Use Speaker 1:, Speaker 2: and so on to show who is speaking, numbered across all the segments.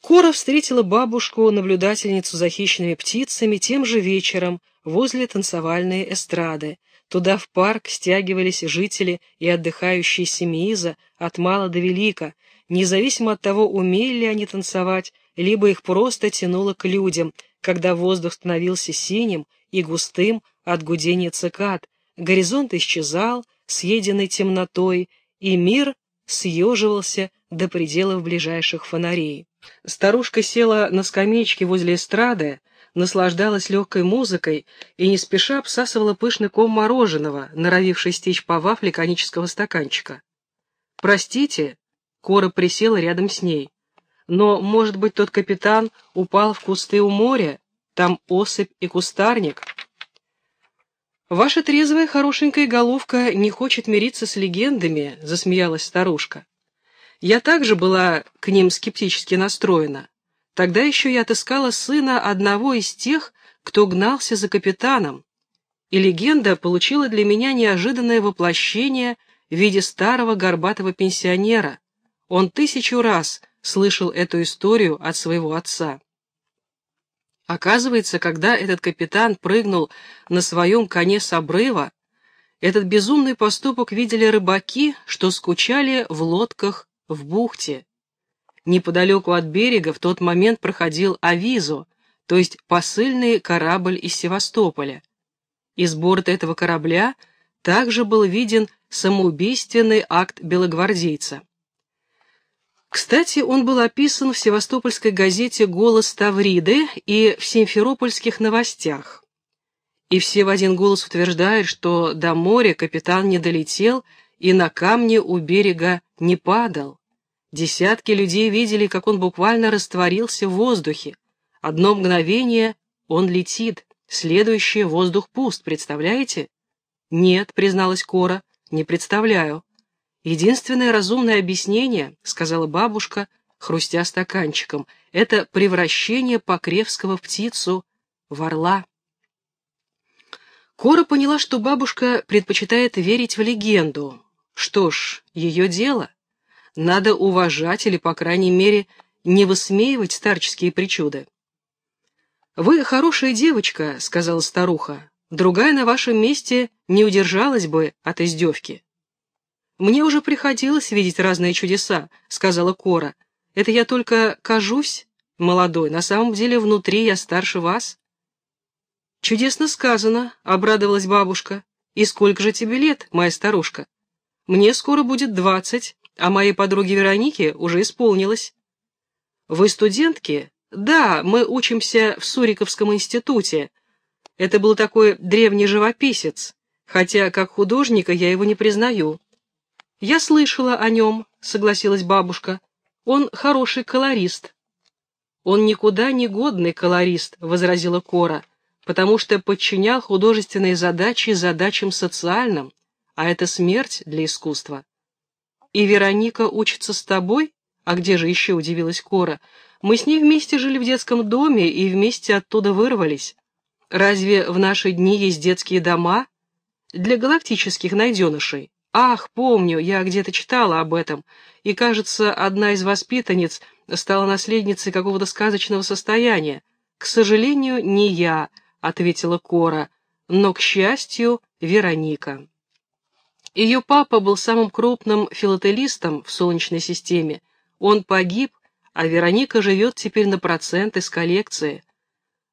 Speaker 1: Кора встретила бабушку, наблюдательницу за хищными птицами, тем же вечером возле танцевальной эстрады. Туда в парк стягивались жители и отдыхающие семииза от мала до велика, независимо от того, умели ли они танцевать, либо их просто тянуло к людям, когда воздух становился синим и густым от гудения цикад, горизонт исчезал, съеденный темнотой, и мир съеживался до пределов ближайших фонарей. Старушка села на скамеечке возле эстрады, наслаждалась легкой музыкой и не спеша обсасывала пышный ком мороженого, норовивший стечь по вафле конического стаканчика. «Простите», — Кора присела рядом с ней, «но, может быть, тот капитан упал в кусты у моря? Там осыпь и кустарник». «Ваша трезвая хорошенькая головка не хочет мириться с легендами», — засмеялась старушка. «Я также была к ним скептически настроена. Тогда еще я отыскала сына одного из тех, кто гнался за капитаном, и легенда получила для меня неожиданное воплощение в виде старого горбатого пенсионера. Он тысячу раз слышал эту историю от своего отца. Оказывается, когда этот капитан прыгнул на своем коне с обрыва, этот безумный поступок видели рыбаки, что скучали в лодках в бухте. Неподалеку от берега в тот момент проходил Авизо, то есть посыльный корабль из Севастополя. Из борта этого корабля также был виден самоубийственный акт белогвардейца. Кстати, он был описан в севастопольской газете «Голос Тавриды» и в симферопольских новостях. И все в один голос утверждают, что до моря капитан не долетел и на камне у берега не падал. Десятки людей видели, как он буквально растворился в воздухе. Одно мгновение он летит, следующее воздух пуст, представляете? Нет, призналась Кора, не представляю. Единственное разумное объяснение, сказала бабушка, хрустя стаканчиком, это превращение Покревского в птицу в орла. Кора поняла, что бабушка предпочитает верить в легенду. Что ж, ее дело надо уважать или, по крайней мере, не высмеивать старческие причуды. «Вы хорошая девочка», — сказала старуха. «Другая на вашем месте не удержалась бы от издевки». «Мне уже приходилось видеть разные чудеса», — сказала Кора. «Это я только кажусь, молодой, на самом деле внутри я старше вас». «Чудесно сказано», — обрадовалась бабушка. «И сколько же тебе лет, моя старушка?» «Мне скоро будет двадцать, а моей подруге Веронике уже исполнилось. Вы студентки? Да, мы учимся в Суриковском институте. Это был такой древний живописец, хотя как художника я его не признаю. Я слышала о нем, согласилась бабушка. Он хороший колорист. Он никуда не годный колорист, возразила Кора, потому что подчинял художественные задачи задачам социальным, а это смерть для искусства. «И Вероника учится с тобой? А где же еще?» — удивилась Кора. «Мы с ней вместе жили в детском доме и вместе оттуда вырвались. Разве в наши дни есть детские дома? Для галактических найденышей. Ах, помню, я где-то читала об этом, и, кажется, одна из воспитанниц стала наследницей какого-то сказочного состояния. К сожалению, не я», — ответила Кора, — «но, к счастью, Вероника». Ее папа был самым крупным филателистом в Солнечной системе. Он погиб, а Вероника живет теперь на проценты с коллекции.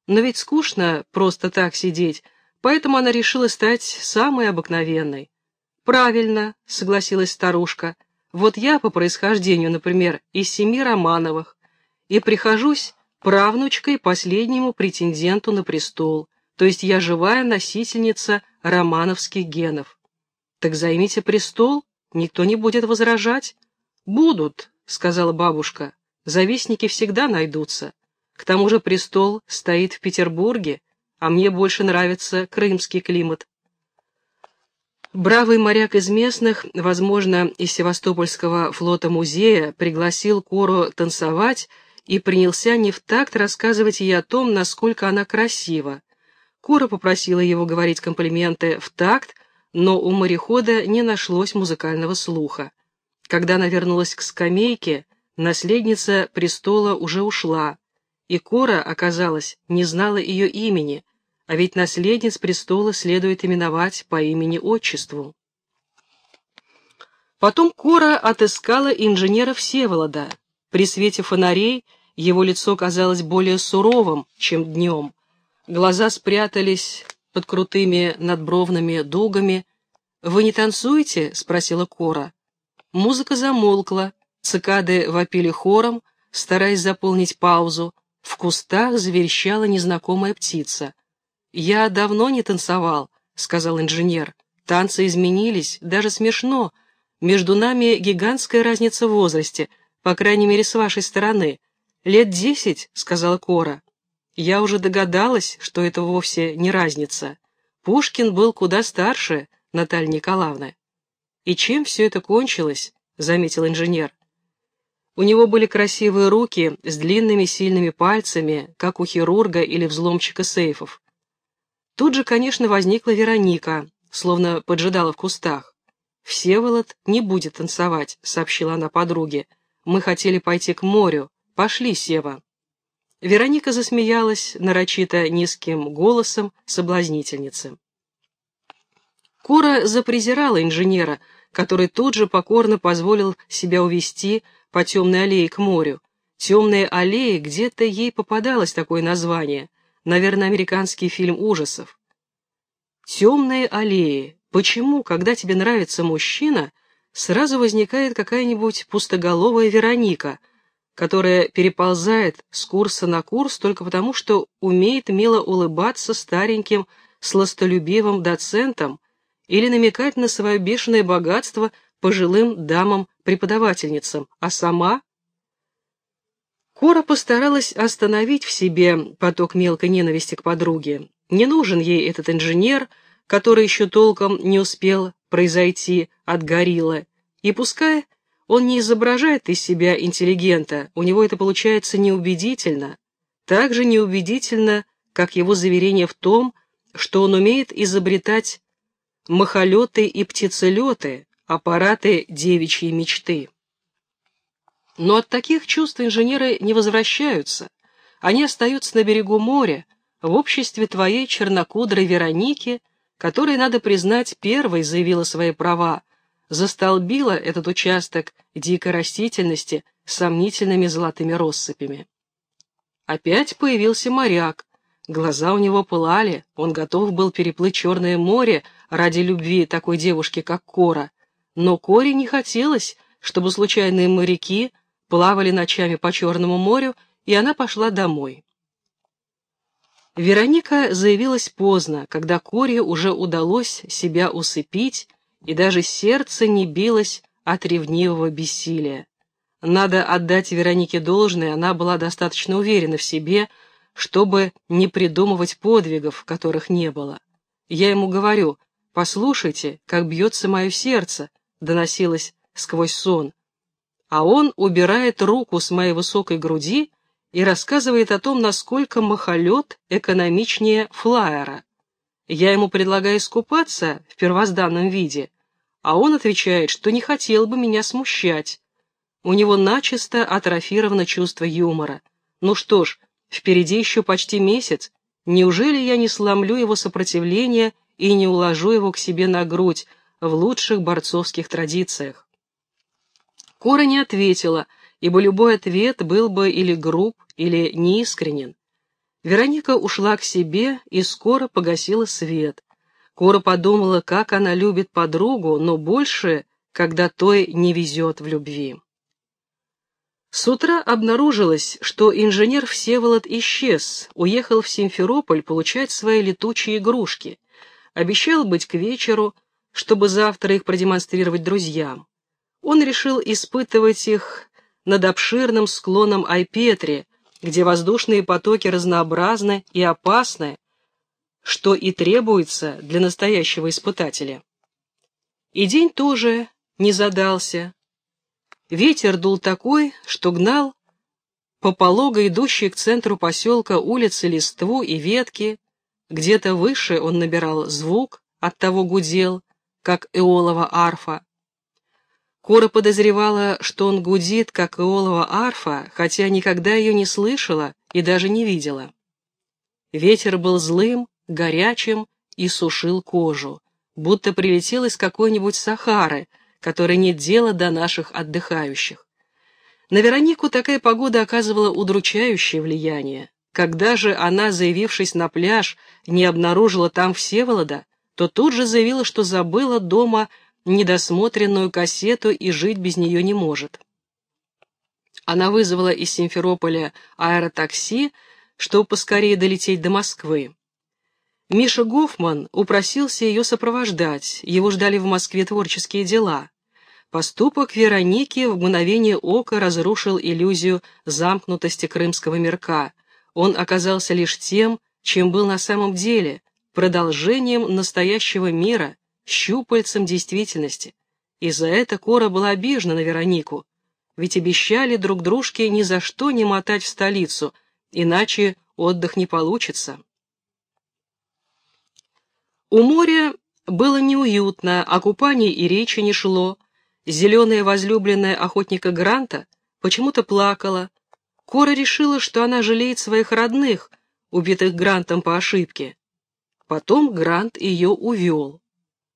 Speaker 1: Но ведь скучно просто так сидеть, поэтому она решила стать самой обыкновенной. «Правильно», — согласилась старушка. «Вот я по происхождению, например, из семи Романовых, и прихожусь правнучкой последнему претенденту на престол, то есть я живая носительница романовских генов. Так займите престол, никто не будет возражать. Будут, сказала бабушка, завистники всегда найдутся. К тому же престол стоит в Петербурге, а мне больше нравится крымский климат. Бравый моряк из местных, возможно, из Севастопольского флота-музея, пригласил Кору танцевать и принялся не в такт рассказывать ей о том, насколько она красива. Кора попросила его говорить комплименты в такт, но у морехода не нашлось музыкального слуха. Когда она вернулась к скамейке, Наследница престола уже ушла, и Кора, оказалось, не знала ее имени, а ведь наследниц престола следует именовать по имени-отчеству. Потом Кора отыскала инженера Всеволода. При свете фонарей его лицо казалось более суровым, чем днем. Глаза спрятались под крутыми надбровными дугами. «Вы не танцуете?» — спросила Кора. Музыка замолкла, цикады вопили хором, стараясь заполнить паузу. В кустах заверещала незнакомая птица. «Я давно не танцевал», — сказал инженер. «Танцы изменились, даже смешно. Между нами гигантская разница в возрасте, по крайней мере, с вашей стороны. Лет десять», — сказала Кора. Я уже догадалась, что это вовсе не разница. Пушкин был куда старше Натальи Николаевны. «И чем все это кончилось?» — заметил инженер. У него были красивые руки с длинными сильными пальцами, как у хирурга или взломщика сейфов. Тут же, конечно, возникла Вероника, словно поджидала в кустах. «Всеволод не будет танцевать», — сообщила она подруге. «Мы хотели пойти к морю. Пошли, Сева». Вероника засмеялась нарочито низким голосом соблазнительницы. Кора запрезирала инженера, который тут же покорно позволил себя увести по темной аллее к морю. Темная аллея, где-то ей попадалось такое название, наверное, американский фильм ужасов. Темные аллеи. Почему, когда тебе нравится мужчина, сразу возникает какая-нибудь пустоголовая Вероника, которая переползает с курса на курс только потому, что умеет мило улыбаться стареньким сластолюбивым доцентам или намекать на свое бешеное богатство пожилым дамам-преподавательницам, а сама... Кора постаралась остановить в себе поток мелкой ненависти к подруге. Не нужен ей этот инженер, который еще толком не успел произойти от гориллы. И пускай он не изображает из себя интеллигента, у него это получается неубедительно, так же неубедительно, как его заверение в том, что он умеет изобретать махолеты и птицелеты, аппараты девичьей мечты. Но от таких чувств инженеры не возвращаются. Они остаются на берегу моря, в обществе твоей чернокудрой Вероники, которая, надо признать, первой заявила свои права, застолбила этот участок дикой растительности сомнительными золотыми россыпями. Опять появился моряк. Глаза у него пылали, он готов был переплыть Черное море ради любви такой девушки, как Кора, но Коре не хотелось, чтобы случайные моряки плавали ночами по Черному морю, и она пошла домой. Вероника заявилась поздно, когда Коре уже удалось себя усыпить, и даже сердце не билось от ревнивого бессилия. Надо отдать Веронике должное, она была достаточно уверена в себе, чтобы не придумывать подвигов, которых не было. Я ему говорю, послушайте, как бьется мое сердце, доносилось сквозь сон. А он убирает руку с моей высокой груди и рассказывает о том, насколько махолет экономичнее флайера. Я ему предлагаю искупаться в первозданном виде, а он отвечает, что не хотел бы меня смущать. У него начисто атрофировано чувство юмора. Ну что ж, впереди еще почти месяц. Неужели я не сломлю его сопротивление и не уложу его к себе на грудь, в лучших борцовских традициях. Кора не ответила, ибо любой ответ был бы или груб, или неискренен. Вероника ушла к себе и скоро погасила свет. Кора подумала, как она любит подругу, но больше, когда той не везет в любви. С утра обнаружилось, что инженер Всеволод исчез, уехал в Симферополь получать свои летучие игрушки. Обещал быть к вечеру, чтобы завтра их продемонстрировать друзьям. Он решил испытывать их над обширным склоном Айпетри, где воздушные потоки разнообразны и опасны, что и требуется для настоящего испытателя. И день тоже не задался. Ветер дул такой, что гнал по полого идущей к центру поселка улицы листву и ветки, где-то выше он набирал звук, оттого гудел, как эолова арфа. Кора подозревала, что он гудит, как иолова арфа, хотя никогда ее не слышала и даже не видела. Ветер был злым, горячим и сушил кожу, будто прилетел из какой-нибудь Сахары, которой нет дела до наших отдыхающих. На Веронику такая погода оказывала удручающее влияние. Когда же она, заявившись на пляж, не обнаружила там Всеволода, то тут же заявила, что забыла дома недосмотренную кассету и жить без нее не может. Она вызвала из Симферополя аэротакси, чтобы поскорее долететь до Москвы. Миша Гофман упросился ее сопровождать, его ждали в Москве творческие дела. Поступок Вероники в мгновение ока разрушил иллюзию замкнутости крымского мирка. Он оказался лишь тем, чем был на самом деле, продолжением настоящего мира, щупальцем действительности. И за это Кора была обижена на Веронику, ведь обещали друг дружке ни за что не мотать в столицу, иначе отдых не получится. У моря было неуютно, о купании и речи не шло. Зеленая возлюбленная охотника Гранта почему-то плакала. Кора решила, что она жалеет своих родных, убитых Грантом по ошибке. Потом Грант ее увел.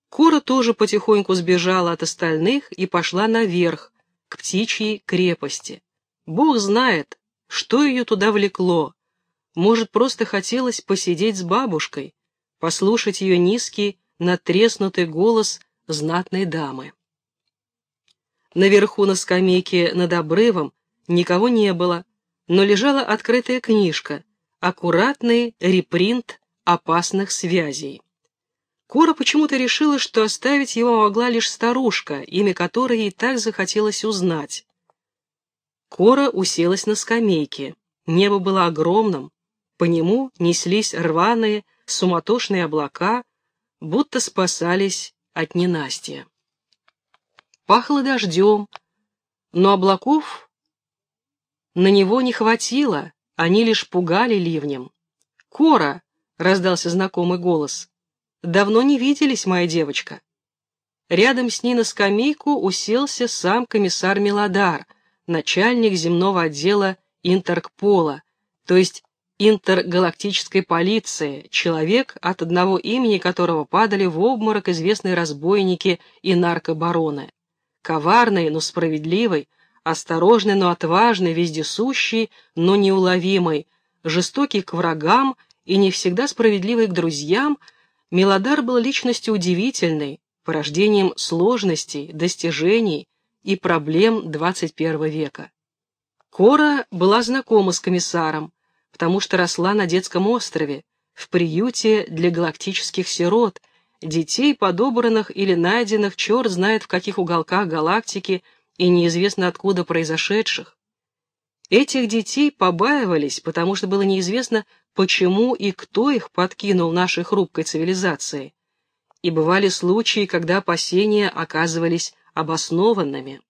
Speaker 1: Кора тоже потихоньку сбежала от остальных и пошла наверх, к птичьей крепости. Бог знает, что ее туда влекло. Может, просто хотелось посидеть с бабушкой, послушать ее низкий, натреснутый голос знатной дамы. Наверху на скамейке над обрывом никого не было, но лежала открытая книжка, аккуратный репринт опасных связей. Кора почему-то решила, что оставить его могла лишь старушка, имя которой ей так захотелось узнать. Кора уселась на скамейке. Небо было огромным, по нему неслись рваные, суматошные облака, будто спасались от ненастья. Пахло дождем, но облаков на него не хватило, они лишь пугали ливнем. «Кора!» — раздался знакомый голос. Давно не виделись, моя девочка. Рядом с ней на скамейку уселся сам комиссар Милодар, начальник земного отдела Интеркпола, то есть интергалактической полиции, человек, от одного имени которого падали в обморок известные разбойники и наркобароны. Коварный, но справедливый, осторожный, но отважный, вездесущий, но неуловимый, жестокий к врагам и не всегда справедливый к друзьям – Милодар был личностью удивительной, порождением сложностей, достижений и проблем 21 века. Кора была знакома с комиссаром, потому что росла на детском острове, в приюте для галактических сирот, детей, подобранных или найденных черт знает в каких уголках галактики и неизвестно откуда произошедших. Этих детей побаивались, потому что было неизвестно, почему и кто их подкинул нашей хрупкой цивилизации. И бывали случаи, когда опасения оказывались обоснованными.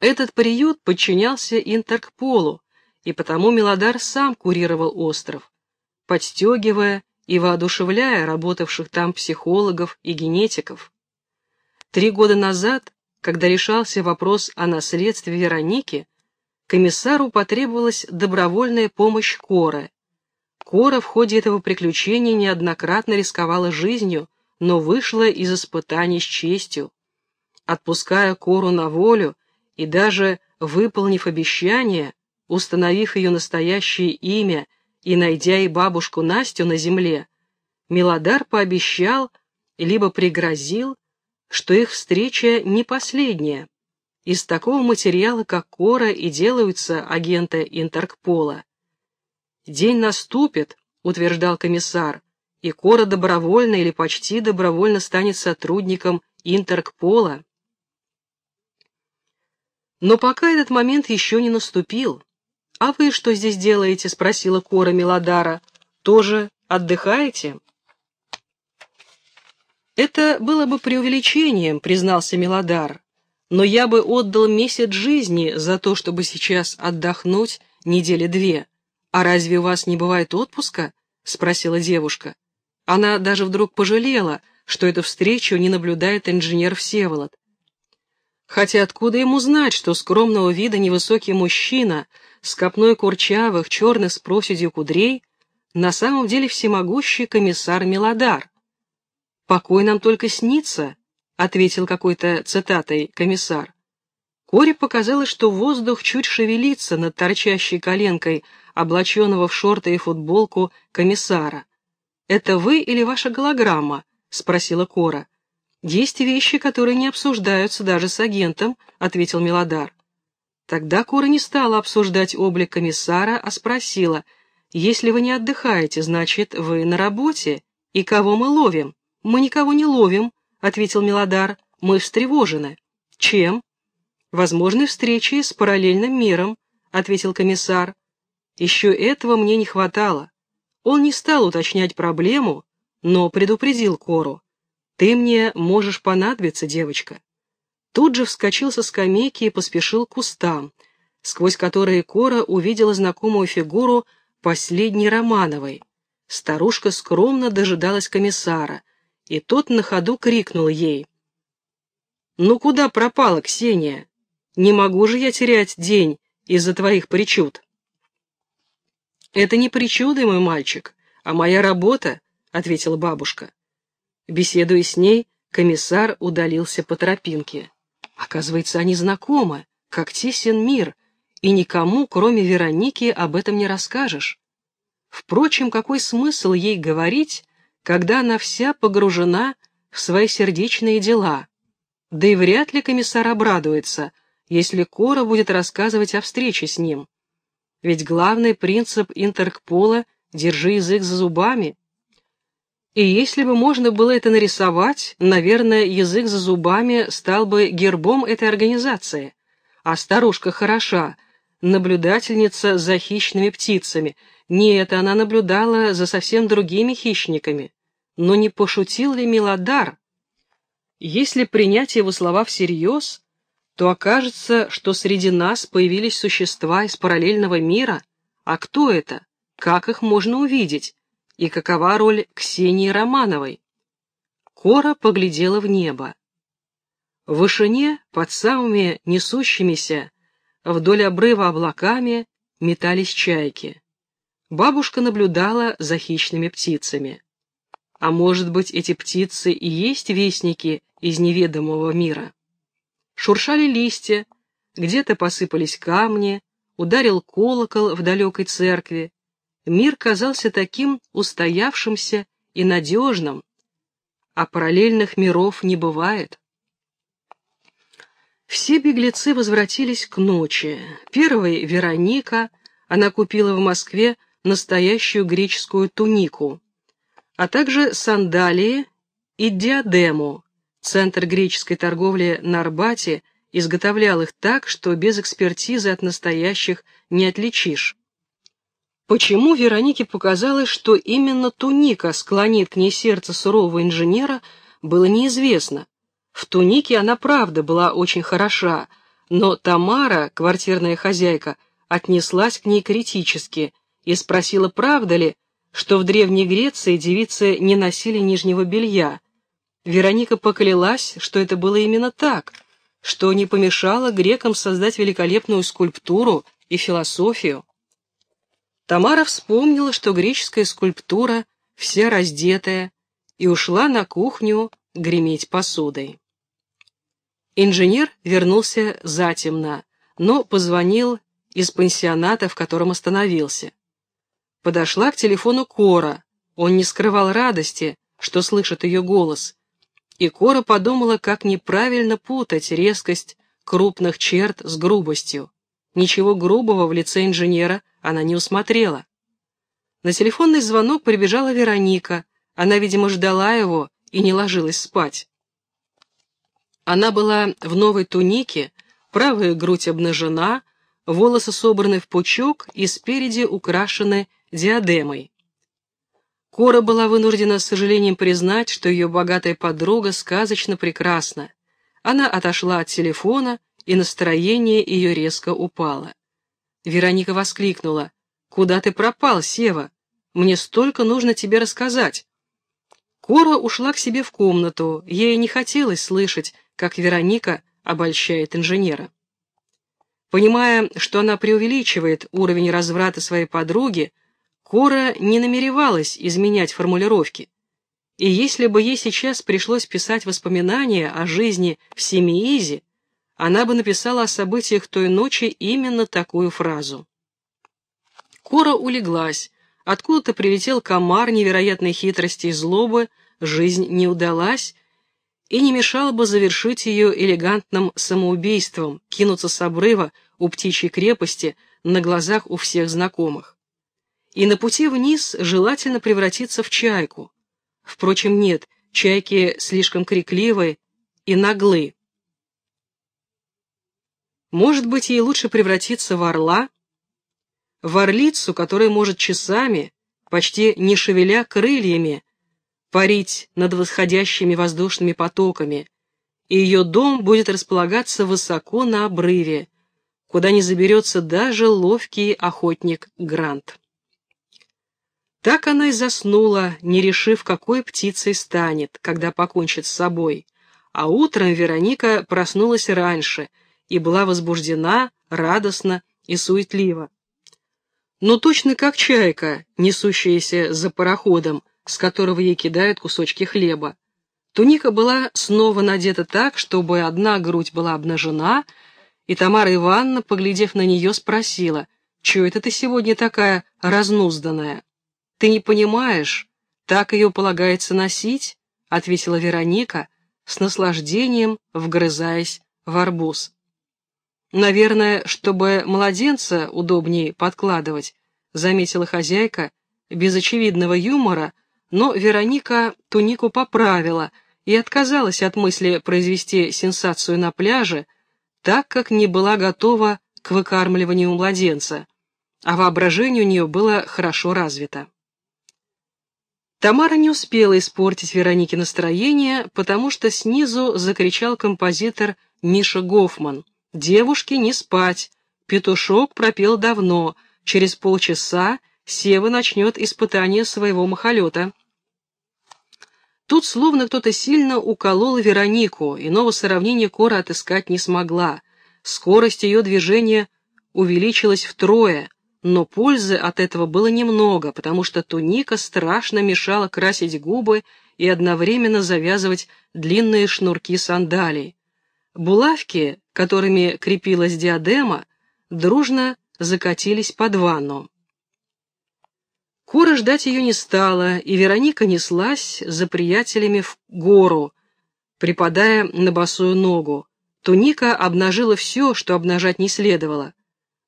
Speaker 1: Этот приют подчинялся Интеркполу, и потому Мелодар сам курировал остров, подстегивая и воодушевляя работавших там психологов и генетиков. Три года назад, когда решался вопрос о наследстве Вероники, комиссару потребовалась добровольная помощь Кора. Кора в ходе этого приключения неоднократно рисковала жизнью, но вышла из испытаний с честью. Отпуская Кору на волю и даже выполнив обещание, установив ее настоящее имя и найдя и бабушку Настю на земле, Милодар пообещал, либо пригрозил, что их встреча не последняя, из такого материала, как Кора, и делаются агенты Интеркпола. «День наступит», — утверждал комиссар, «и Кора добровольно или почти добровольно станет сотрудником Интеркпола». Но пока этот момент еще не наступил. «А вы что здесь делаете?» — спросила Кора Мелодара. «Тоже отдыхаете?» «Это было бы преувеличением», — признался Мелодар но я бы отдал месяц жизни за то, чтобы сейчас отдохнуть недели две. А разве у вас не бывает отпуска? спросила девушка. Она даже вдруг пожалела, что эту встречу не наблюдает инженер Всеволод. Хотя откуда ему знать, что скромного вида невысокий мужчина с копной курчавых, черных с проседью кудрей на самом деле всемогущий комиссар Мелодар? «Покой нам только снится», — ответил какой-то цитатой комиссар. Коре показалось, что воздух чуть шевелится над торчащей коленкой, облаченного в шорты и футболку комиссара. «Это вы или ваша голограмма?» — спросила Кора. «Есть вещи, которые не обсуждаются даже с агентом», — ответил Милодар. Тогда Кора не стала обсуждать облик комиссара, а спросила, «Если вы не отдыхаете, значит, вы на работе? И кого мы ловим?» «Мы никого не ловим», — ответил Милодар. «Мы встревожены». «Чем?» возможной встречи с параллельным миром», — ответил комиссар. «Еще этого мне не хватало». Он не стал уточнять проблему, но предупредил Кору. «Ты мне можешь понадобиться, девочка». Тут же вскочил со скамейки и поспешил к кустам, сквозь которые Кора увидела знакомую фигуру последней Романовой. Старушка скромно дожидалась комиссара, и тот на ходу крикнул ей. «Ну куда пропала Ксения? Не могу же я терять день из-за твоих причуд. Это не причуды, мой мальчик, а моя работа, ответила бабушка. Беседуя с ней, комиссар удалился по тропинке. Оказывается, они знакомы, как тесен мир, и никому, кроме Вероники, об этом не расскажешь. Впрочем, какой смысл ей говорить, когда она вся погружена в свои сердечные дела? Да и вряд ли комиссар обрадуется, если Кора будет рассказывать о встрече с ним. Ведь главный принцип Интеркпола — держи язык за зубами. И если бы можно было это нарисовать, наверное, язык за зубами стал бы гербом этой организации. А старушка хороша, наблюдательница за хищными птицами. Нет, она наблюдала за совсем другими хищниками. Но не пошутил ли Милодар? Если принять его слова всерьез, то окажется, что среди нас появились существа из параллельного мира. А кто это? Как их можно увидеть? И какова роль Ксении Романовой? Кора поглядела в небо. В вышине, под самыми несущимися вдоль обрыва облаками, метались чайки. Бабушка наблюдала за хищными птицами. А может быть, эти птицы и есть вестники из неведомого мира? Шуршали листья, где-то посыпались камни, ударил колокол в далекой церкви. Мир казался таким устоявшимся и надежным, а параллельных миров не бывает. Все беглецы возвратились к ночи. Первой — Вероника, она купила в Москве настоящую греческую тунику, а также сандалии и диадему, Центр греческой торговли на Арбате изготовлял их так, что без экспертизы от настоящих не отличишь. Почему Веронике показалось, что именно туника склонит к ней сердце сурового инженера, было неизвестно. В тунике она правда была очень хороша, но Тамара, квартирная хозяйка, отнеслась к ней критически и спросила, правда ли, что в Древней Греции девицы не носили нижнего белья, Вероника поклялась, что это было именно так, что не помешало грекам создать великолепную скульптуру и философию. Тамара вспомнила, что греческая скульптура вся раздетая, и ушла на кухню греметь посудой. Инженер вернулся затемно, но позвонил из пансионата, в котором остановился. Подошла к телефону Кора, он не скрывал радости, что слышит ее голос, и Кора подумала, как неправильно путать резкость крупных черт с грубостью. Ничего грубого в лице инженера она не усмотрела. На телефонный звонок прибежала Вероника, она, видимо, ждала его и не ложилась спать. Она была в новой тунике, правая грудь обнажена, волосы собраны в пучок и спереди украшены диадемой. Кора была вынуждена с сожалением признать, что ее богатая подруга сказочно прекрасна. Она отошла от телефона, и настроение ее резко упало. Вероника воскликнула. «Куда ты пропал, Сева? Мне столько нужно тебе рассказать». Кора ушла к себе в комнату, ей не хотелось слышать, как Вероника обольщает инженера. Понимая, что она преувеличивает уровень разврата своей подруги, Кора не намеревалась изменять формулировки. И если бы ей сейчас пришлось писать воспоминания о жизни в Семиизе, она бы написала о событиях той ночи именно такую фразу. Кора улеглась, откуда-то прилетел комар невероятной хитрости и злобы, жизнь не удалась, и не мешало бы завершить ее элегантным самоубийством, кинуться с обрыва у птичьей крепости на глазах у всех знакомых. И на пути вниз желательно превратиться в чайку. Впрочем, нет, чайки слишком крикливые и наглы. Может быть, ей лучше превратиться в орла, в орлицу, которая может часами, почти не шевеля крыльями, парить над восходящими воздушными потоками, и ее дом будет располагаться высоко на обрыве, куда не заберется даже ловкий охотник Грант. Так она и заснула, не решив, какой птицей станет, когда покончит с собой, а утром Вероника проснулась раньше и была возбуждена, радостна и суетлива. Но точно как чайка, несущаяся за пароходом, с которого ей кидают кусочки хлеба. Туника была снова надета так, чтобы одна грудь была обнажена, и Тамара Ивановна, поглядев на нее, спросила, «Чего это ты сегодня такая разнузданная?» «Ты не понимаешь, так ее полагается носить?» — ответила Вероника, с наслаждением вгрызаясь в арбуз. «Наверное, чтобы младенца удобнее подкладывать», — заметила хозяйка, без очевидного юмора, но Вероника тунику поправила и отказалась от мысли произвести сенсацию на пляже, так как не была готова к выкармливанию младенца, а воображение у нее было хорошо развито. Тамара не успела испортить Веронике настроение, потому что снизу закричал композитор Миша Гофман. «Девушки, не спать! Петушок пропел давно, через полчаса Сева начнет испытание своего махолета». Тут словно кто-то сильно уколол Веронику, иного сравнения Кора отыскать не смогла. Скорость ее движения увеличилась втрое, но пользы от этого было немного, потому что туника страшно мешала красить губы и одновременно завязывать длинные шнурки сандалий. Булавки, которыми крепилась диадема, дружно закатились под ванну. Кора ждать ее не стала, и Вероника неслась за приятелями в гору, припадая на босую ногу. Туника обнажила все, что обнажать не следовало,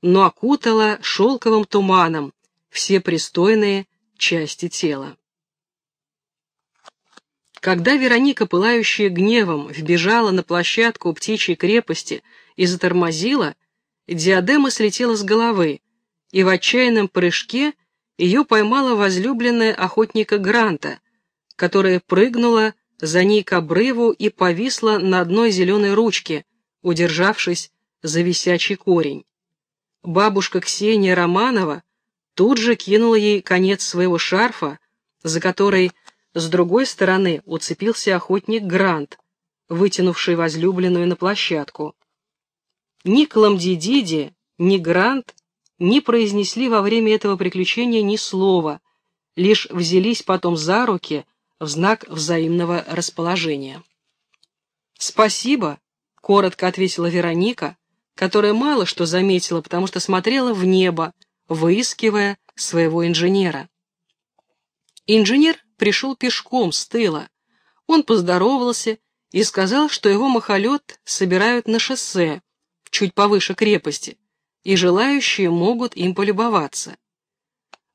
Speaker 1: но окутала шелковым туманом все пристойные части тела. Когда Вероника, пылающая гневом, вбежала на площадку птичьей крепости и затормозила, диадема слетела с головы, и в отчаянном прыжке ее поймала возлюбленная охотника Гранта, которая прыгнула за ней к обрыву и повисла на одной зеленой ручке, удержавшись за висячий корень. Бабушка Ксения Романова тут же кинула ей конец своего шарфа, за который с другой стороны уцепился охотник Грант, вытянувший возлюбленную на площадку. Ни Кламдидиди, ни Грант не произнесли во время этого приключения ни слова, лишь взялись потом за руки в знак взаимного расположения. «Спасибо», — коротко ответила Вероника, которая мало что заметила, потому что смотрела в небо, выискивая своего инженера. Инженер пришел пешком с тыла. Он поздоровался и сказал, что его махолет собирают на шоссе, чуть повыше крепости, и желающие могут им полюбоваться.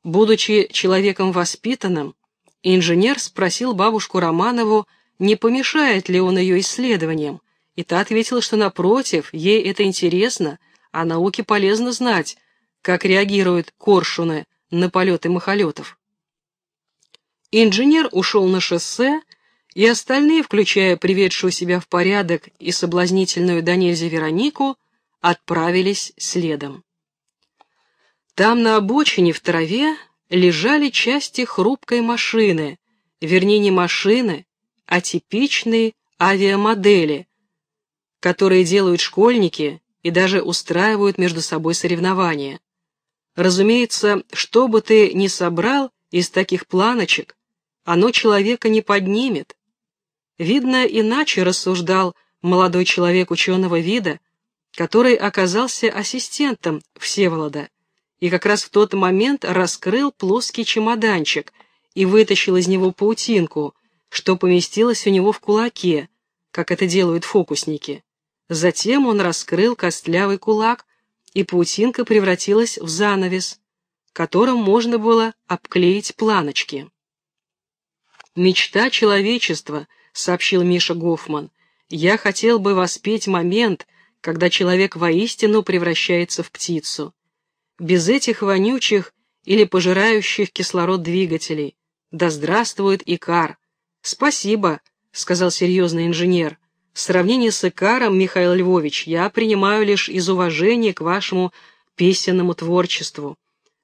Speaker 1: Будучи человеком воспитанным, инженер спросил бабушку Романову, не помешает ли он ее исследованиям, и та ответила, что напротив, ей это интересно, а науке полезно знать, как реагируют коршуны на полеты махолетов. Инженер ушел на шоссе, и остальные, включая приведшую себя в порядок и соблазнительную до Веронику, отправились следом. Там на обочине в траве лежали части хрупкой машины, вернее не машины, а типичные авиамодели, которые делают школьники и даже устраивают между собой соревнования. Разумеется, что бы ты ни собрал из таких планочек, оно человека не поднимет. Видно, иначе рассуждал молодой человек ученого вида, который оказался ассистентом Всеволода и как раз в тот момент раскрыл плоский чемоданчик и вытащил из него паутинку, что поместилось у него в кулаке, как это делают фокусники. Затем он раскрыл костлявый кулак, и паутинка превратилась в занавес, которым можно было обклеить планочки. «Мечта человечества», — сообщил Миша Гофман. «Я хотел бы воспеть момент, когда человек воистину превращается в птицу. Без этих вонючих или пожирающих кислород двигателей. Да здравствует Икар!» «Спасибо», — сказал серьезный инженер. В сравнении с Икаром, Михаил Львович, я принимаю лишь из уважения к вашему песенному творчеству.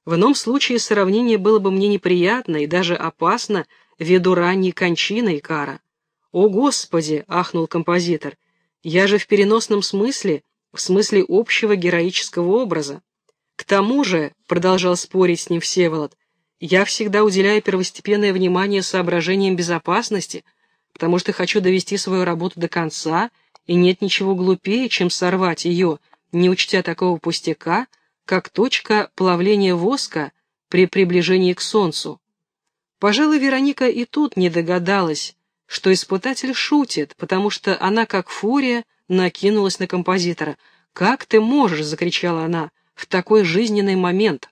Speaker 1: В ином случае сравнение было бы мне неприятно и даже опасно ввиду ранней кончины Икара. «О, Господи!» — ахнул композитор. «Я же в переносном смысле, в смысле общего героического образа. К тому же, — продолжал спорить с ним Всеволод, — я всегда уделяю первостепенное внимание соображениям безопасности — потому что хочу довести свою работу до конца, и нет ничего глупее, чем сорвать ее, не учтя такого пустяка, как точка плавления воска при приближении к солнцу. Пожалуй, Вероника и тут не догадалась, что испытатель шутит, потому что она, как фурия, накинулась на композитора. «Как ты можешь?» — закричала она. «В такой жизненный момент!»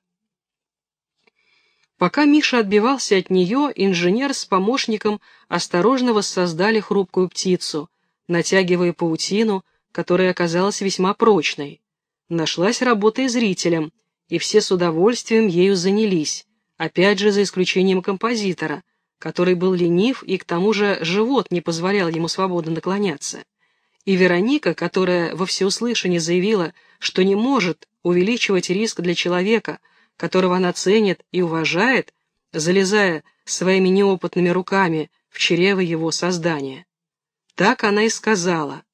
Speaker 1: Пока Миша отбивался от нее, инженер с помощником осторожно воссоздали хрупкую птицу, натягивая паутину, которая оказалась весьма прочной. Нашлась работа и зрителям, и все с удовольствием ею занялись, опять же за исключением композитора, который был ленив и к тому же живот не позволял ему свободно наклоняться. И Вероника, которая во всеуслышание заявила, что не может увеличивать риск для человека, которого она ценит и уважает, залезая своими неопытными руками в чрево его создания. Так она и сказала.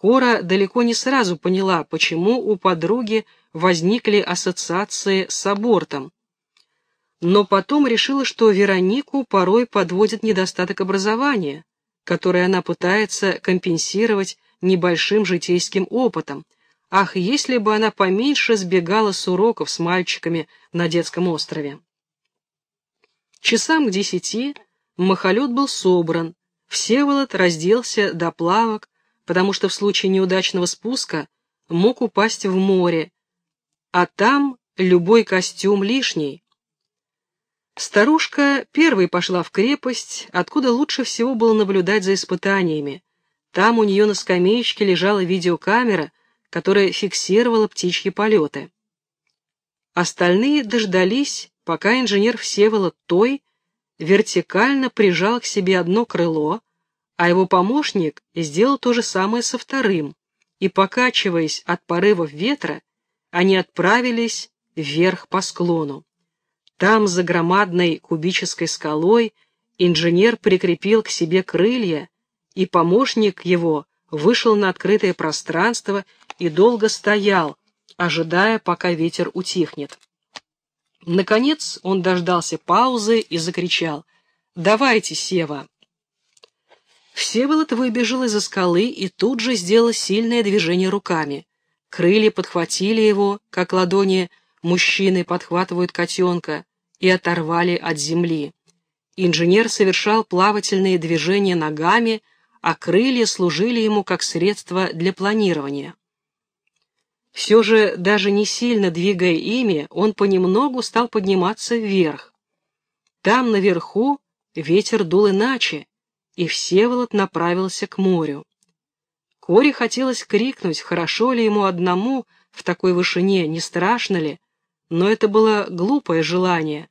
Speaker 1: Кора далеко не сразу поняла, почему у подруги возникли ассоциации с абортом, но потом решила, что Веронику порой подводит недостаток образования, который она пытается компенсировать небольшим житейским опытом, Ах, если бы она поменьше сбегала с уроков с мальчиками на детском острове. Часам к десяти махолет был собран, Всеволод разделся до плавок, потому что в случае неудачного спуска мог упасть в море, а там любой костюм лишний. Старушка первой пошла в крепость, откуда лучше всего было наблюдать за испытаниями. Там у нее на скамеечке лежала видеокамера, которая фиксировала птичьи полеты. Остальные дождались, пока инженер Всеволод Той вертикально прижал к себе одно крыло, а его помощник сделал то же самое со вторым, и, покачиваясь от порывов ветра, они отправились вверх по склону. Там, за громадной кубической скалой, инженер прикрепил к себе крылья, и помощник его вышел на открытое пространство и долго стоял, ожидая, пока ветер утихнет. Наконец он дождался паузы и закричал «Давайте, Сева!». Всеволод выбежал из-за скалы и тут же сделал сильное движение руками. Крылья подхватили его, как ладони мужчины подхватывают котенка, и оторвали от земли. Инженер совершал плавательные движения ногами, а крылья служили ему как средство для планирования. Все же, даже не сильно двигая ими, он понемногу стал подниматься вверх. Там, наверху, ветер дул иначе, и Всеволод направился к морю. Коре хотелось крикнуть, хорошо ли ему одному в такой вышине, не страшно ли, но это было глупое желание,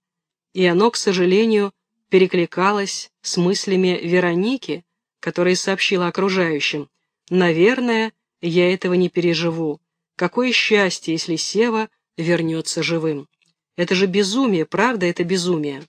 Speaker 1: и оно, к сожалению, перекликалось с мыслями Вероники, которая сообщила окружающим, «Наверное, я этого не переживу. Какое счастье, если Сева вернется живым! Это же безумие, правда, это безумие!»